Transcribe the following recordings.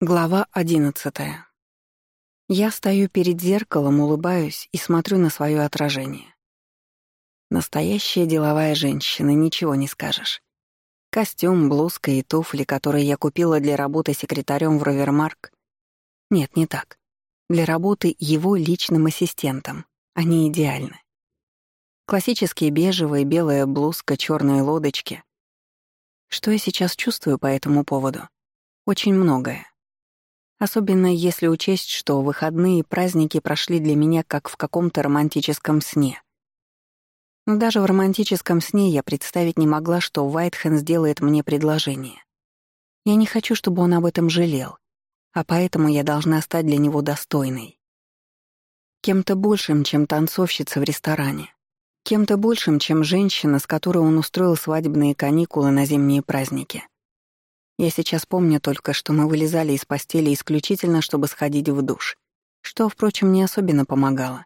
Глава одиннадцатая. Я стою перед зеркалом, улыбаюсь и смотрю на свое отражение. Настоящая деловая женщина, ничего не скажешь. Костюм, блузка и туфли, которые я купила для работы секретарем в Ровермарк. Нет, не так. Для работы его личным ассистентом. Они идеальны. Классические бежевые, белая блузка, черные лодочки. Что я сейчас чувствую по этому поводу? Очень многое. Особенно если учесть, что выходные и праздники прошли для меня как в каком-то романтическом сне. Даже в романтическом сне я представить не могла, что Уайтхен сделает мне предложение. Я не хочу, чтобы он об этом жалел, а поэтому я должна стать для него достойной. Кем-то большим, чем танцовщица в ресторане. Кем-то большим, чем женщина, с которой он устроил свадебные каникулы на зимние праздники. Я сейчас помню только, что мы вылезали из постели исключительно, чтобы сходить в душ. Что, впрочем, не особенно помогало,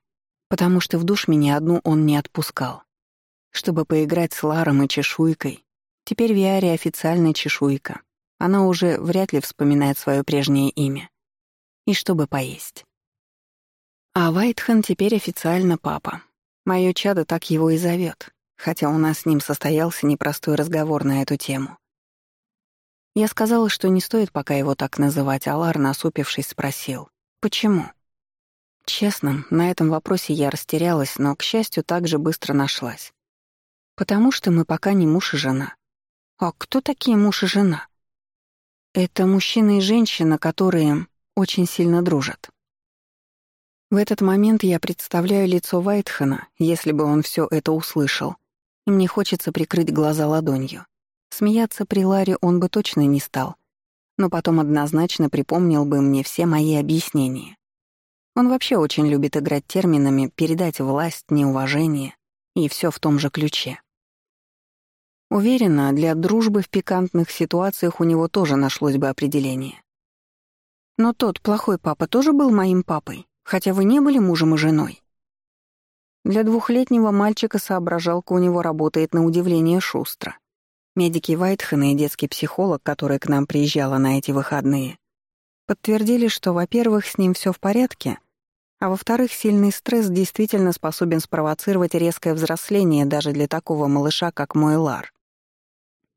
потому что в душ меня одну он не отпускал. Чтобы поиграть с Ларом и чешуйкой. Теперь Виари официальная чешуйка. Она уже вряд ли вспоминает свое прежнее имя. И чтобы поесть. А Вайтхен теперь официально папа. Моё чадо так его и зовет, хотя у нас с ним состоялся непростой разговор на эту тему. Я сказала, что не стоит пока его так называть, а Лар, насупившись, спросил. «Почему?» Честно, на этом вопросе я растерялась, но, к счастью, так же быстро нашлась. «Потому что мы пока не муж и жена». «А кто такие муж и жена?» «Это мужчина и женщина, которые очень сильно дружат». В этот момент я представляю лицо Вайтхена, если бы он все это услышал, и мне хочется прикрыть глаза ладонью. Смеяться при Ларе он бы точно не стал, но потом однозначно припомнил бы мне все мои объяснения. Он вообще очень любит играть терминами, передать власть, неуважение и все в том же ключе. Уверена, для дружбы в пикантных ситуациях у него тоже нашлось бы определение. Но тот плохой папа тоже был моим папой, хотя вы не были мужем и женой. Для двухлетнего мальчика соображалка у него работает на удивление шустро. Медики Вайтхена и детский психолог, который к нам приезжала на эти выходные, подтвердили, что, во-первых, с ним все в порядке, а во-вторых, сильный стресс действительно способен спровоцировать резкое взросление даже для такого малыша, как мой Лар.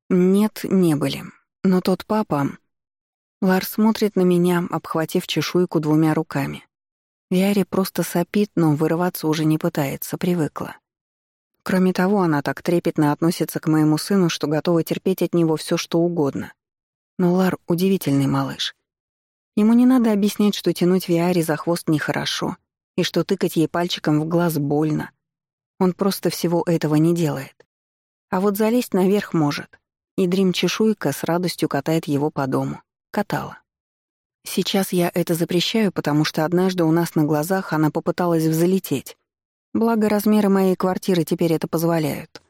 Нет, не были. Но тот папа... Лар смотрит на меня, обхватив чешуйку двумя руками. Виари просто сопит, но вырываться уже не пытается, привыкла. Кроме того, она так трепетно относится к моему сыну, что готова терпеть от него все, что угодно. Но Лар — удивительный малыш. Ему не надо объяснять, что тянуть Виаре за хвост нехорошо, и что тыкать ей пальчиком в глаз больно. Он просто всего этого не делает. А вот залезть наверх может. И Дрим-чешуйка с радостью катает его по дому. Катала. Сейчас я это запрещаю, потому что однажды у нас на глазах она попыталась взлететь, Благо, размеры моей квартиры теперь это позволяют.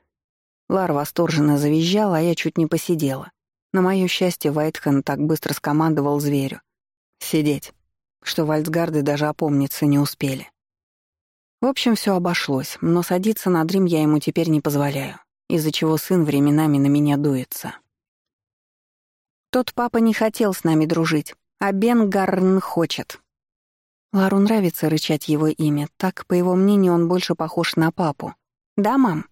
Лар восторженно завизжал, а я чуть не посидела. На моё счастье, Вайтхен так быстро скомандовал зверю. «Сидеть», что вальцгарды даже опомниться не успели. В общем, все обошлось, но садиться на дрим я ему теперь не позволяю, из-за чего сын временами на меня дуется. Тот папа не хотел с нами дружить, а Бен Гарн хочет, Лару нравится рычать его имя, так, по его мнению, он больше похож на папу. «Да, мам?»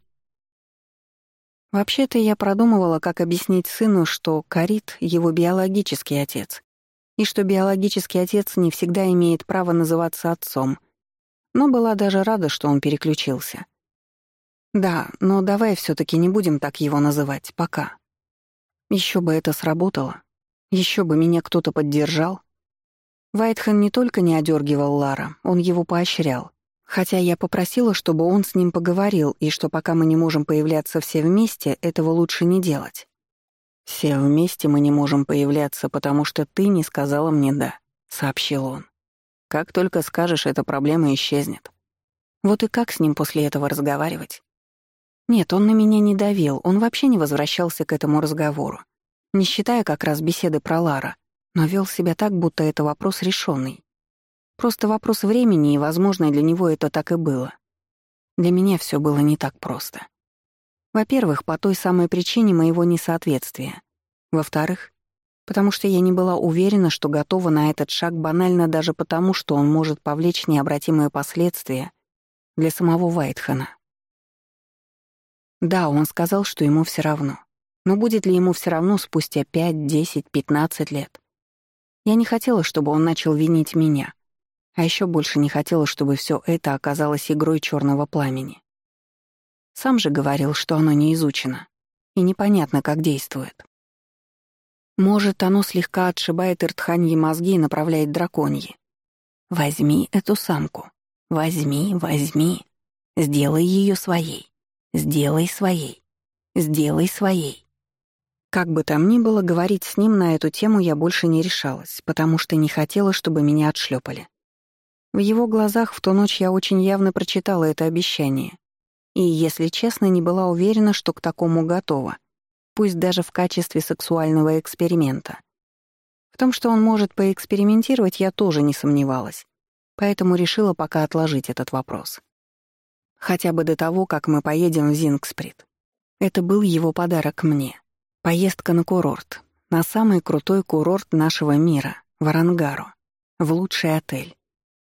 Вообще-то я продумывала, как объяснить сыну, что Карит — его биологический отец, и что биологический отец не всегда имеет право называться отцом, но была даже рада, что он переключился. Да, но давай все таки не будем так его называть, пока. Еще бы это сработало. Еще бы меня кто-то поддержал. Вайтхен не только не одергивал Лара, он его поощрял. Хотя я попросила, чтобы он с ним поговорил, и что пока мы не можем появляться все вместе, этого лучше не делать. «Все вместе мы не можем появляться, потому что ты не сказала мне «да», — сообщил он. «Как только скажешь, эта проблема исчезнет». Вот и как с ним после этого разговаривать? Нет, он на меня не давил, он вообще не возвращался к этому разговору, не считая как раз беседы про Лара, но вел себя так, будто это вопрос решенный. Просто вопрос времени, и, возможно, для него это так и было. Для меня все было не так просто. Во-первых, по той самой причине моего несоответствия. Во-вторых, потому что я не была уверена, что готова на этот шаг банально даже потому, что он может повлечь необратимые последствия для самого Вайтхана. Да, он сказал, что ему все равно. Но будет ли ему все равно спустя 5, 10, 15 лет? Я не хотела, чтобы он начал винить меня. А еще больше не хотела, чтобы все это оказалось игрой черного пламени. Сам же говорил, что оно не изучено и непонятно, как действует. Может, оно слегка отшибает иртханьи мозги и направляет драконьи. Возьми эту самку. Возьми, возьми. Сделай ее своей. Сделай своей. Сделай своей. Как бы там ни было, говорить с ним на эту тему я больше не решалась, потому что не хотела, чтобы меня отшлепали. В его глазах в ту ночь я очень явно прочитала это обещание. И, если честно, не была уверена, что к такому готова пусть даже в качестве сексуального эксперимента. В том, что он может поэкспериментировать, я тоже не сомневалась, поэтому решила пока отложить этот вопрос. Хотя бы до того, как мы поедем в Зингсприт. Это был его подарок мне. Поездка на курорт, на самый крутой курорт нашего мира, в Арангару, в лучший отель.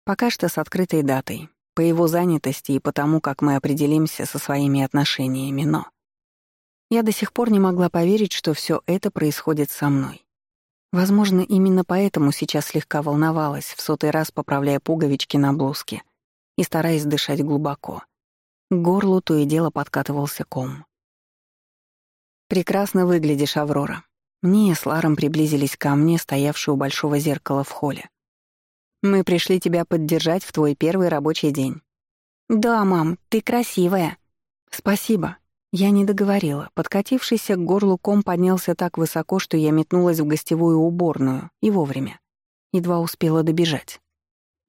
Пока что с открытой датой, по его занятости и потому, как мы определимся со своими отношениями, но... Я до сих пор не могла поверить, что все это происходит со мной. Возможно, именно поэтому сейчас слегка волновалась, в сотый раз поправляя пуговички на блузке и стараясь дышать глубоко. К горлу то и дело подкатывался ком. «Прекрасно выглядишь, Аврора». Мне с Ларом приблизились ко мне, стоявшую у большого зеркала в холле. «Мы пришли тебя поддержать в твой первый рабочий день». «Да, мам, ты красивая». «Спасибо», я не договорила. Подкатившийся к горлу ком поднялся так высоко, что я метнулась в гостевую уборную, и вовремя. Едва успела добежать.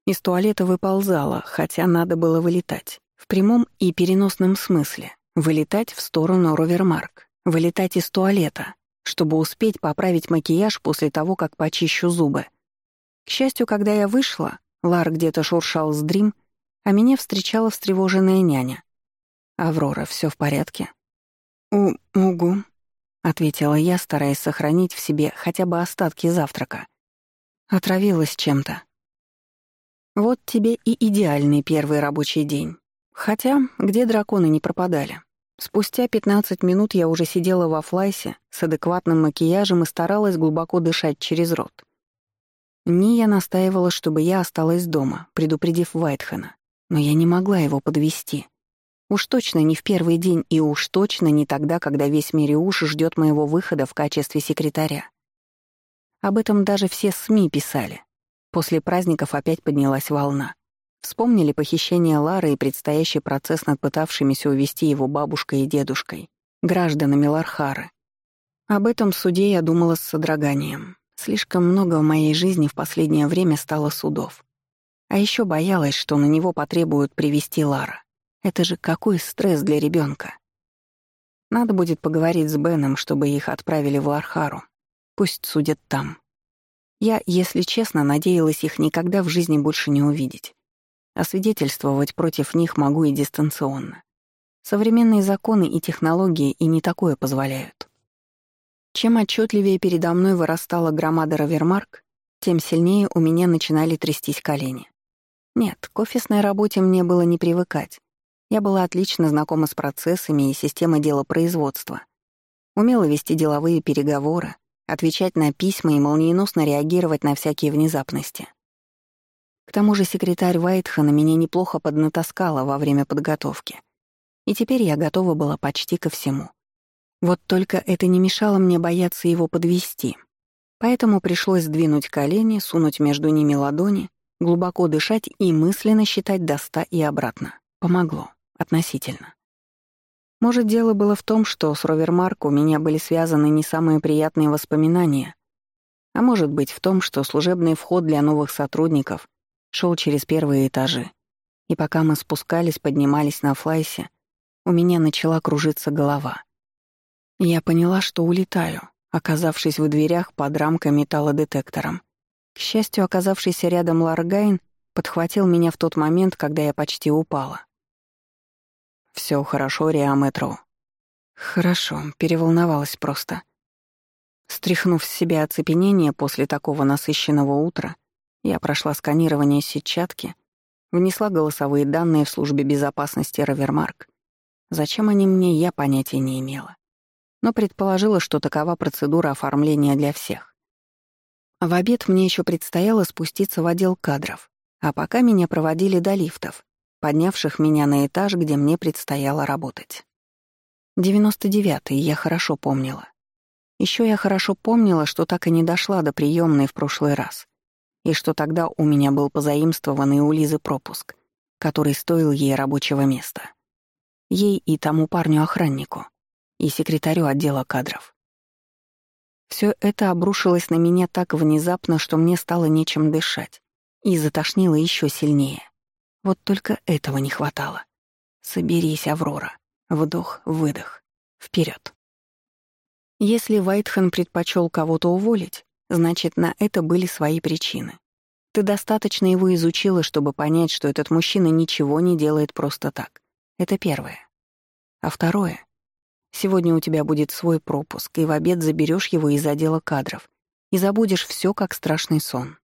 Из туалета выползала, хотя надо было вылетать. В прямом и переносном смысле. Вылетать в сторону Ровермарк. Вылетать из туалета, чтобы успеть поправить макияж после того, как почищу зубы. К счастью, когда я вышла, Лар где-то шуршал с дрим, а меня встречала встревоженная няня. «Аврора, все в порядке?» «У... угу», — ответила я, стараясь сохранить в себе хотя бы остатки завтрака. Отравилась чем-то. Вот тебе и идеальный первый рабочий день. Хотя, где драконы не пропадали. Спустя 15 минут я уже сидела во флайсе с адекватным макияжем и старалась глубоко дышать через рот. Ния настаивала, чтобы я осталась дома, предупредив Вайтхена, но я не могла его подвести. Уж точно не в первый день и уж точно не тогда, когда весь Мириуш ждет моего выхода в качестве секретаря. Об этом даже все СМИ писали. После праздников опять поднялась волна. Вспомнили похищение Лары и предстоящий процесс над пытавшимися увести его бабушкой и дедушкой, гражданами Лархары. Об этом суде я думала с содроганием. Слишком много в моей жизни в последнее время стало судов. А еще боялась, что на него потребуют привести Лара. Это же какой стресс для ребенка. Надо будет поговорить с Беном, чтобы их отправили в Лархару. Пусть судят там. Я, если честно, надеялась их никогда в жизни больше не увидеть. А свидетельствовать против них могу и дистанционно. Современные законы и технологии и не такое позволяют. Чем отчетливее передо мной вырастала громада Равермарк, тем сильнее у меня начинали трястись колени. Нет, к офисной работе мне было не привыкать. Я была отлично знакома с процессами и системой делопроизводства. Умела вести деловые переговоры, отвечать на письма и молниеносно реагировать на всякие внезапности. К тому же секретарь Вайтхана меня неплохо поднатаскала во время подготовки. И теперь я готова была почти ко всему. Вот только это не мешало мне бояться его подвести. Поэтому пришлось сдвинуть колени, сунуть между ними ладони, глубоко дышать и мысленно считать до ста и обратно. Помогло. Относительно. Может, дело было в том, что с Ровермарк у меня были связаны не самые приятные воспоминания, а может быть в том, что служебный вход для новых сотрудников шел через первые этажи. И пока мы спускались, поднимались на флайсе, у меня начала кружиться голова. Я поняла, что улетаю, оказавшись в дверях под рамкой металлодетектором. К счастью, оказавшийся рядом Ларгайн подхватил меня в тот момент, когда я почти упала. Все хорошо, Риаметро. Хорошо, переволновалась просто. Стряхнув с себя оцепенение после такого насыщенного утра, я прошла сканирование сетчатки, внесла голосовые данные в службе безопасности Равермарк. Зачем они мне, я понятия не имела. Но предположила, что такова процедура оформления для всех. В обед мне еще предстояло спуститься в отдел кадров, а пока меня проводили до лифтов, поднявших меня на этаж, где мне предстояло работать. 99-й я хорошо помнила. Еще я хорошо помнила, что так и не дошла до приемной в прошлый раз, и что тогда у меня был позаимствованный у Лизы пропуск, который стоил ей рабочего места. Ей и тому парню-охраннику, и секретарю отдела кадров. Все это обрушилось на меня так внезапно, что мне стало нечем дышать, и затошнило еще сильнее. Вот только этого не хватало. Соберись, Аврора. Вдох, выдох. Вперед. Если Вайтхен предпочел кого-то уволить, значит, на это были свои причины. Ты достаточно его изучила, чтобы понять, что этот мужчина ничего не делает просто так. Это первое. А второе. Сегодня у тебя будет свой пропуск, и в обед заберешь его из отдела кадров и забудешь все как страшный сон.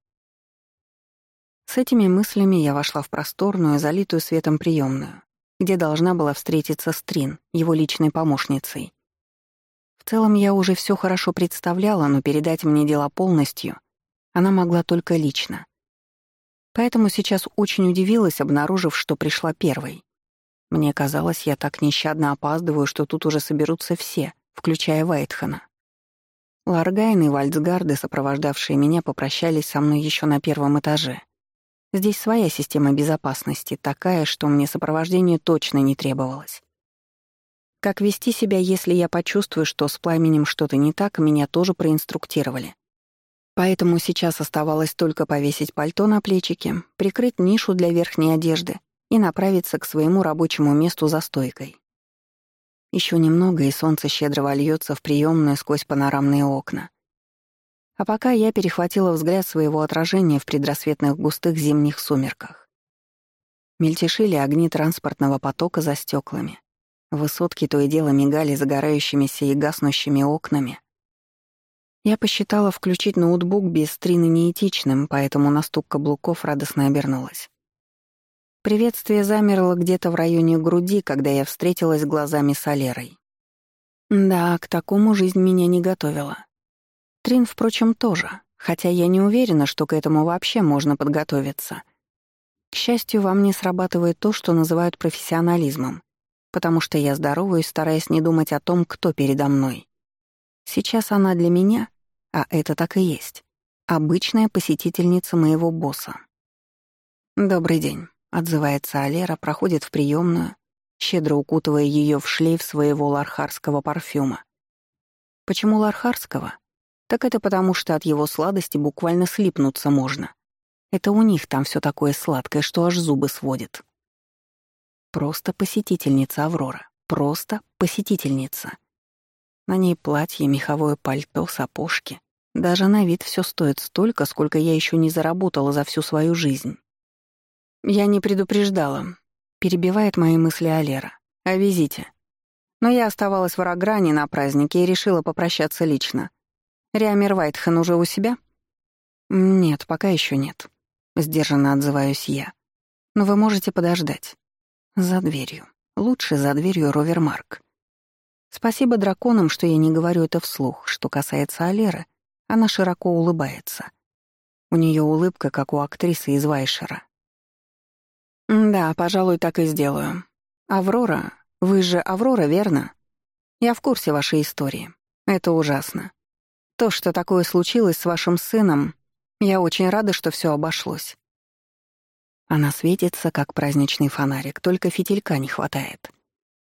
С этими мыслями я вошла в просторную, залитую светом приемную, где должна была встретиться с Трин, его личной помощницей. В целом я уже все хорошо представляла, но передать мне дела полностью она могла только лично. Поэтому сейчас очень удивилась, обнаружив, что пришла первой. Мне казалось, я так нещадно опаздываю, что тут уже соберутся все, включая Вайтхана. Ларгайн и Вальцгарды, сопровождавшие меня, попрощались со мной еще на первом этаже. Здесь своя система безопасности, такая, что мне сопровождение точно не требовалось. Как вести себя, если я почувствую, что с пламенем что-то не так, меня тоже проинструктировали. Поэтому сейчас оставалось только повесить пальто на плечики, прикрыть нишу для верхней одежды и направиться к своему рабочему месту за стойкой. Еще немного, и солнце щедро вольется в приемную сквозь панорамные окна. А пока я перехватила взгляд своего отражения в предрассветных густых зимних сумерках. Мельтешили огни транспортного потока за стеклами. Высотки то и дело мигали загорающимися и гаснущими окнами. Я посчитала включить ноутбук без стрины неэтичным, поэтому на стук каблуков радостно обернулась. Приветствие замерло где-то в районе груди, когда я встретилась глазами с Алерой. Да, к такому жизнь меня не готовила. Трин, впрочем, тоже, хотя я не уверена, что к этому вообще можно подготовиться. К счастью, во мне срабатывает то, что называют профессионализмом потому что я здороваюсь, стараясь не думать о том, кто передо мной. Сейчас она для меня, а это так и есть, обычная посетительница моего босса. «Добрый день», — отзывается Алера, проходит в приемную, щедро укутывая ее в шлейф своего лархарского парфюма. Почему лархарского? Так это потому, что от его сладости буквально слипнуться можно. Это у них там все такое сладкое, что аж зубы сводит. Просто посетительница Аврора. Просто посетительница. На ней платье, меховое пальто, сапожки. Даже на вид все стоит столько, сколько я еще не заработала за всю свою жизнь. Я не предупреждала. Перебивает мои мысли Алера. О визите. Но я оставалась в Арагране на празднике и решила попрощаться лично. Риамир Вайтхен уже у себя? Нет, пока еще нет. Сдержанно отзываюсь я. Но вы можете подождать. За дверью. Лучше за дверью Ровермарк. Спасибо драконам, что я не говорю это вслух. Что касается Алеры, она широко улыбается. У нее улыбка, как у актрисы из Вайшера. «Да, пожалуй, так и сделаю. Аврора, вы же Аврора, верно? Я в курсе вашей истории. Это ужасно. То, что такое случилось с вашим сыном, я очень рада, что все обошлось. Она светится, как праздничный фонарик, только фитилька не хватает.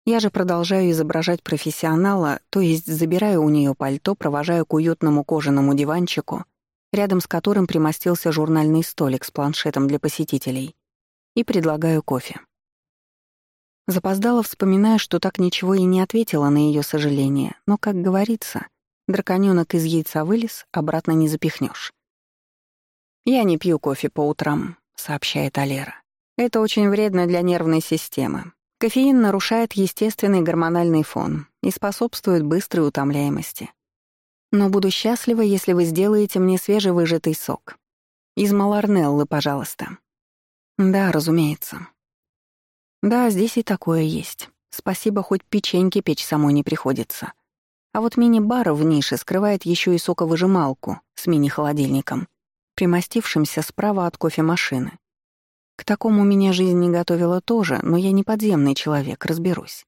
Я же продолжаю изображать профессионала, то есть забираю у нее пальто, провожаю к уютному кожаному диванчику, рядом с которым примостился журнальный столик с планшетом для посетителей, и предлагаю кофе. Запоздала, вспоминая, что так ничего и не ответила на ее сожаление, но, как говорится, драконёнок из яйца вылез, обратно не запихнешь. Я не пью кофе по утрам, — сообщает Алера. «Это очень вредно для нервной системы. Кофеин нарушает естественный гормональный фон и способствует быстрой утомляемости. Но буду счастлива, если вы сделаете мне свежевыжатый сок. Из Маларнеллы, пожалуйста. Да, разумеется. Да, здесь и такое есть. Спасибо, хоть печеньки печь самой не приходится. А вот мини-бар в нише скрывает еще и соковыжималку с мини-холодильником, примостившимся справа от кофемашины. К такому меня жизнь не готовила тоже, но я не подземный человек, разберусь.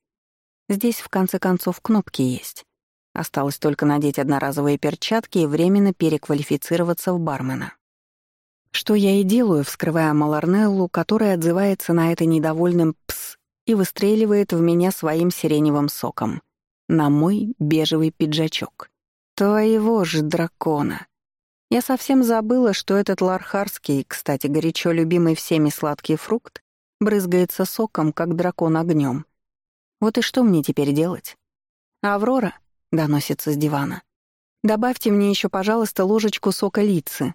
Здесь, в конце концов, кнопки есть. Осталось только надеть одноразовые перчатки и временно переквалифицироваться в бармена. Что я и делаю, вскрывая Маларнеллу, которая отзывается на это недовольным «пс» и выстреливает в меня своим сиреневым соком. На мой бежевый пиджачок. Твоего ж дракона. Я совсем забыла, что этот лархарский, кстати, горячо любимый всеми сладкий фрукт, брызгается соком, как дракон огнем. Вот и что мне теперь делать? «Аврора?» — доносится с дивана. «Добавьте мне еще, пожалуйста, ложечку сока лицы,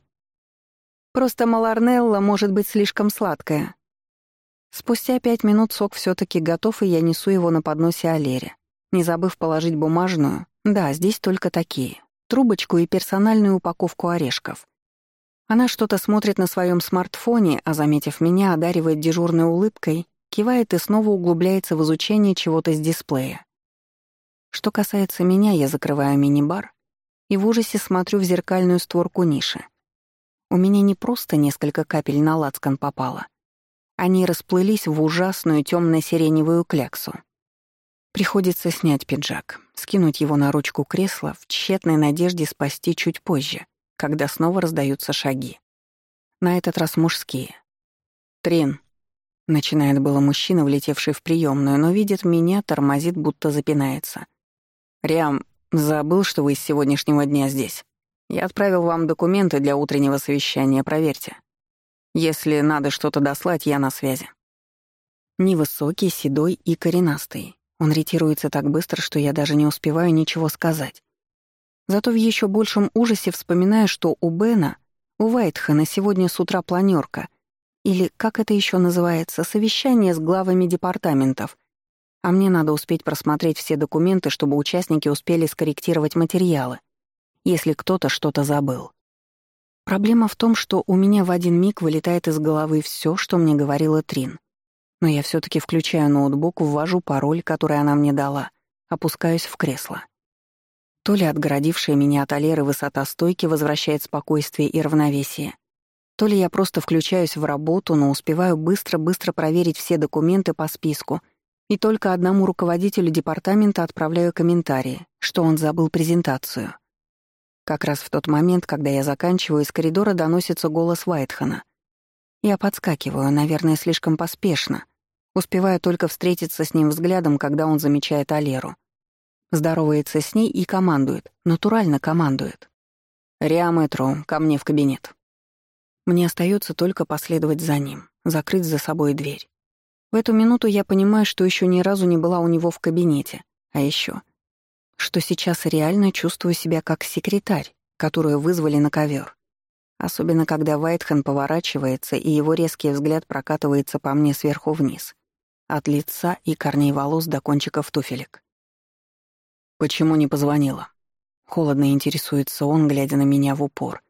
Просто маларнелла может быть слишком сладкая. Спустя пять минут сок все таки готов, и я несу его на подносе Алере, не забыв положить бумажную, да, здесь только такие, трубочку и персональную упаковку орешков. Она что-то смотрит на своем смартфоне, а, заметив меня, одаривает дежурной улыбкой, кивает и снова углубляется в изучение чего-то с дисплея. Что касается меня, я закрываю мини-бар и в ужасе смотрю в зеркальную створку ниши. У меня не просто несколько капель на лацкан попало. Они расплылись в ужасную темно-сиреневую кляксу. Приходится снять пиджак, скинуть его на ручку кресла в тщетной надежде спасти чуть позже, когда снова раздаются шаги. На этот раз мужские. «Трин», — начинает было мужчина, влетевший в приемную, но видит меня, тормозит, будто запинается. «Риам, забыл, что вы с сегодняшнего дня здесь?» Я отправил вам документы для утреннего совещания, проверьте. Если надо что-то дослать, я на связи». Невысокий, седой и коренастый. Он ретируется так быстро, что я даже не успеваю ничего сказать. Зато в еще большем ужасе вспоминаю, что у Бена, у Вайтхана сегодня с утра планерка, или, как это еще называется, совещание с главами департаментов, а мне надо успеть просмотреть все документы, чтобы участники успели скорректировать материалы если кто-то что-то забыл. Проблема в том, что у меня в один миг вылетает из головы все, что мне говорила Трин. Но я все таки включаю ноутбук, ввожу пароль, который она мне дала, опускаюсь в кресло. То ли отгородившая меня от Алеры высота стойки возвращает спокойствие и равновесие, то ли я просто включаюсь в работу, но успеваю быстро-быстро проверить все документы по списку и только одному руководителю департамента отправляю комментарии, что он забыл презентацию. Как раз в тот момент, когда я заканчиваю, из коридора доносится голос Вайтхана. Я подскакиваю, наверное, слишком поспешно. Успеваю только встретиться с ним взглядом, когда он замечает Алеру. Здоровается с ней и командует, натурально командует. «Риаметро, ко мне в кабинет». Мне остается только последовать за ним, закрыть за собой дверь. В эту минуту я понимаю, что еще ни разу не была у него в кабинете. А еще что сейчас реально чувствую себя как секретарь, которую вызвали на ковер. Особенно когда Вайтхен поворачивается, и его резкий взгляд прокатывается по мне сверху вниз. От лица и корней волос до кончиков туфелек. «Почему не позвонила?» Холодно интересуется он, глядя на меня в упор.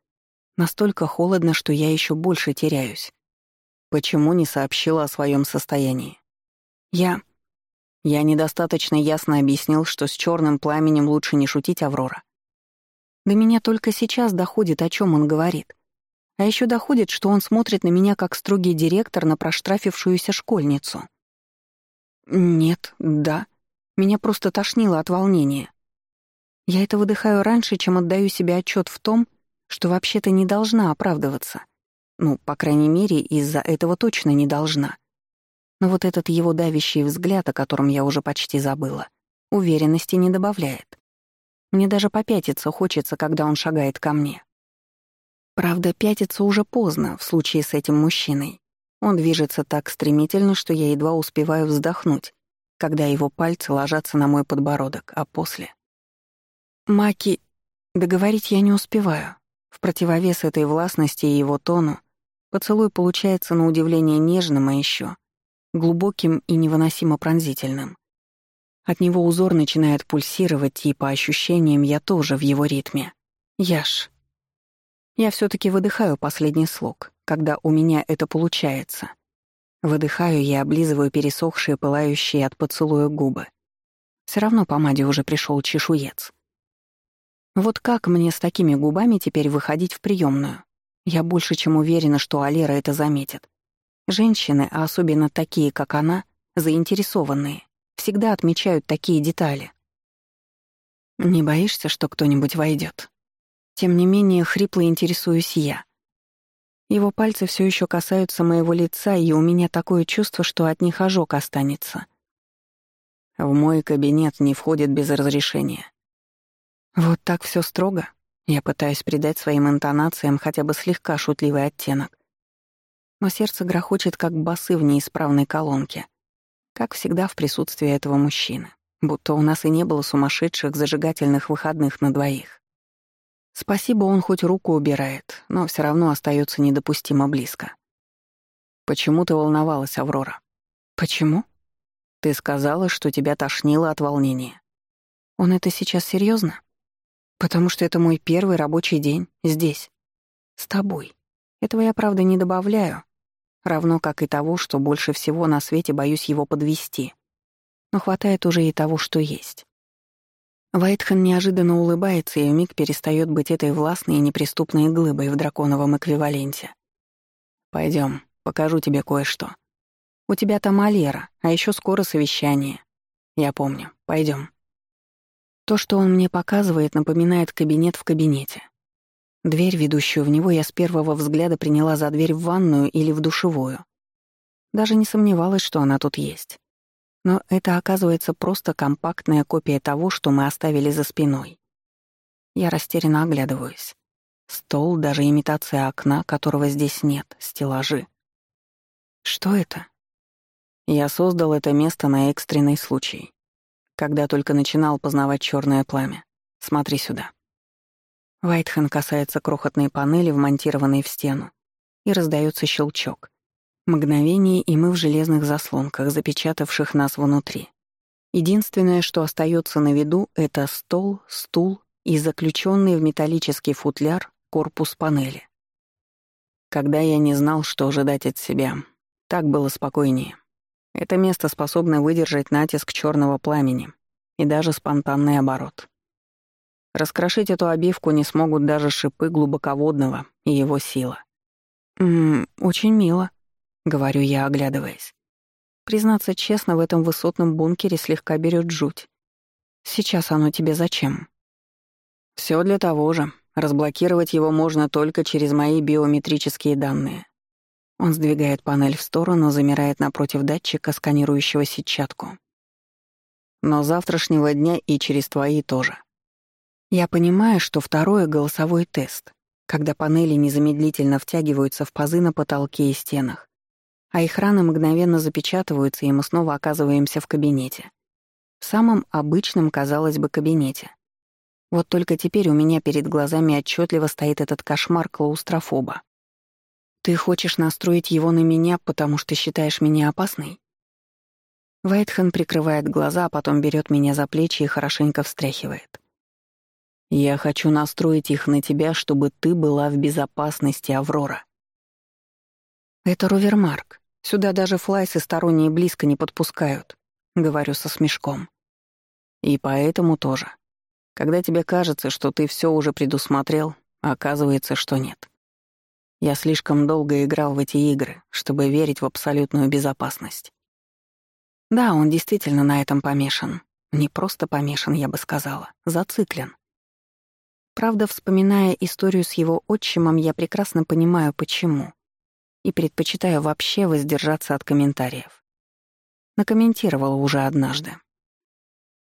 Настолько холодно, что я еще больше теряюсь. Почему не сообщила о своем состоянии? Я... Я недостаточно ясно объяснил, что с черным пламенем лучше не шутить, Аврора. До меня только сейчас доходит, о чем он говорит. А еще доходит, что он смотрит на меня как строгий директор на проштрафившуюся школьницу. Нет, да. Меня просто тошнило от волнения. Я это выдыхаю раньше, чем отдаю себе отчет в том, что вообще-то не должна оправдываться. Ну, по крайней мере, из-за этого точно не должна. Но вот этот его давящий взгляд, о котором я уже почти забыла, уверенности не добавляет. Мне даже попятиться хочется, когда он шагает ко мне. Правда, пятиться уже поздно в случае с этим мужчиной. Он движется так стремительно, что я едва успеваю вздохнуть, когда его пальцы ложатся на мой подбородок, а после... Маки... Договорить я не успеваю. В противовес этой властности и его тону поцелуй получается на удивление нежным, а еще глубоким и невыносимо пронзительным. От него узор начинает пульсировать, и по ощущениям я тоже в его ритме. Яш. Я все таки выдыхаю последний слог, когда у меня это получается. Выдыхаю и облизываю пересохшие, пылающие от поцелуя губы. Все равно по Маде уже пришел чешуец. Вот как мне с такими губами теперь выходить в приемную? Я больше чем уверена, что Алера это заметит. Женщины, а особенно такие, как она, заинтересованные, всегда отмечают такие детали. Не боишься, что кто-нибудь войдет? Тем не менее, хрипло интересуюсь я. Его пальцы все еще касаются моего лица, и у меня такое чувство, что от них ожог останется. В мой кабинет не входит без разрешения. Вот так все строго. Я пытаюсь придать своим интонациям хотя бы слегка шутливый оттенок. Но сердце грохочет, как басы в неисправной колонке. Как всегда в присутствии этого мужчины. Будто у нас и не было сумасшедших зажигательных выходных на двоих. Спасибо, он хоть руку убирает, но все равно остается недопустимо близко. «Почему ты волновалась, Аврора?» «Почему?» «Ты сказала, что тебя тошнило от волнения». «Он это сейчас серьезно? Потому что это мой первый рабочий день здесь. С тобой. Этого я, правда, не добавляю. Равно как и того, что больше всего на свете боюсь его подвести. Но хватает уже и того, что есть. Вайтхан неожиданно улыбается и вмиг перестает быть этой властной и неприступной глыбой в драконовом эквиваленте. Пойдем, покажу тебе кое-что. У тебя там Алера, а еще скоро совещание. Я помню. Пойдем. То, что он мне показывает, напоминает кабинет в кабинете. Дверь, ведущую в него, я с первого взгляда приняла за дверь в ванную или в душевую. Даже не сомневалась, что она тут есть. Но это оказывается просто компактная копия того, что мы оставили за спиной. Я растерянно оглядываюсь. Стол, даже имитация окна, которого здесь нет, стеллажи. Что это? Я создал это место на экстренный случай когда только начинал познавать черное пламя. Смотри сюда. Вайтхен касается крохотной панели, вмонтированной в стену, и раздается щелчок. Мгновение, и мы в железных заслонках, запечатавших нас внутри. Единственное, что остается на виду, это стол, стул и заключенный в металлический футляр корпус панели. Когда я не знал, что ожидать от себя, так было спокойнее. Это место способно выдержать натиск черного пламени и даже спонтанный оборот. Раскрошить эту обивку не смогут даже шипы глубоководного и его сила. «Ммм, очень мило», — говорю я, оглядываясь. Признаться честно, в этом высотном бункере слегка берет жуть. Сейчас оно тебе зачем? Все для того же. Разблокировать его можно только через мои биометрические данные. Он сдвигает панель в сторону, замирает напротив датчика, сканирующего сетчатку. Но завтрашнего дня и через твои тоже. Я понимаю, что второе — голосовой тест, когда панели незамедлительно втягиваются в пазы на потолке и стенах, а их раны мгновенно запечатываются, и мы снова оказываемся в кабинете. В самом обычном, казалось бы, кабинете. Вот только теперь у меня перед глазами отчетливо стоит этот кошмар клаустрофоба. Ты хочешь настроить его на меня, потому что считаешь меня опасной? Вайтхен прикрывает глаза, а потом берет меня за плечи и хорошенько встряхивает. Я хочу настроить их на тебя, чтобы ты была в безопасности, Аврора. Это Рувермарк. Сюда даже флайсы сторонние близко не подпускают, говорю со смешком. И поэтому тоже. Когда тебе кажется, что ты все уже предусмотрел, оказывается, что нет. Я слишком долго играл в эти игры, чтобы верить в абсолютную безопасность. Да, он действительно на этом помешан. Не просто помешан, я бы сказала, зациклен. Правда, вспоминая историю с его отчимом, я прекрасно понимаю, почему. И предпочитаю вообще воздержаться от комментариев. Накомментировала уже однажды.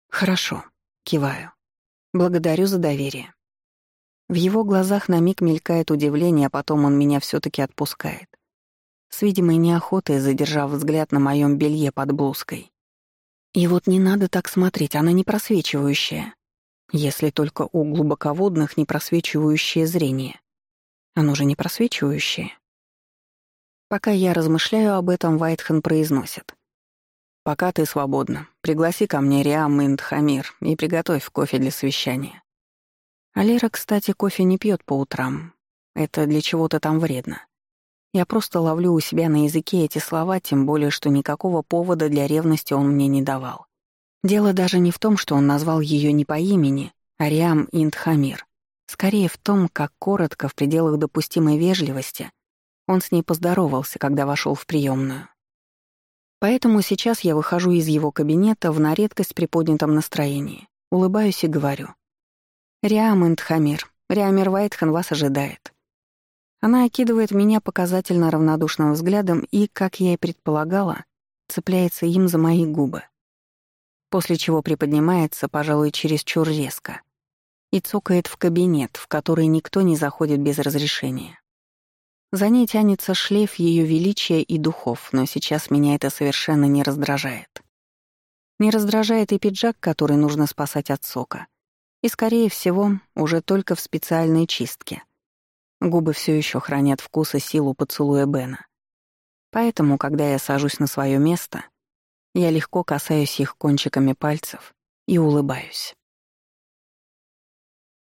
«Хорошо», — киваю. «Благодарю за доверие. В его глазах на миг мелькает удивление, а потом он меня все таки отпускает. С видимой неохотой задержав взгляд на моем белье под блузкой. И вот не надо так смотреть, она не просвечивающая. Если только у глубоководных не просвечивающее зрение. Оно же не просвечивающее. Пока я размышляю об этом, Вайтхен произносит. «Пока ты свободна, пригласи ко мне Риам Инд Хамир и приготовь кофе для совещания». Алира, кстати, кофе не пьет по утрам. Это для чего-то там вредно. Я просто ловлю у себя на языке эти слова, тем более, что никакого повода для ревности он мне не давал. Дело даже не в том, что он назвал ее не по имени, а Риам Инд Хамир. Скорее в том, как коротко, в пределах допустимой вежливости, он с ней поздоровался, когда вошел в приемную. Поэтому сейчас я выхожу из его кабинета в на редкость приподнятом настроении, улыбаюсь и говорю. «Риам Индхамир, Риамир Вайтхан вас ожидает». Она окидывает меня показательно равнодушным взглядом и, как я и предполагала, цепляется им за мои губы. После чего приподнимается, пожалуй, чересчур резко, и цокает в кабинет, в который никто не заходит без разрешения. За ней тянется шлейф ее величия и духов, но сейчас меня это совершенно не раздражает. Не раздражает и пиджак, который нужно спасать от сока. И, скорее всего, уже только в специальной чистке. Губы все еще хранят вкус и силу поцелуя Бена. Поэтому, когда я сажусь на свое место, я легко касаюсь их кончиками пальцев и улыбаюсь.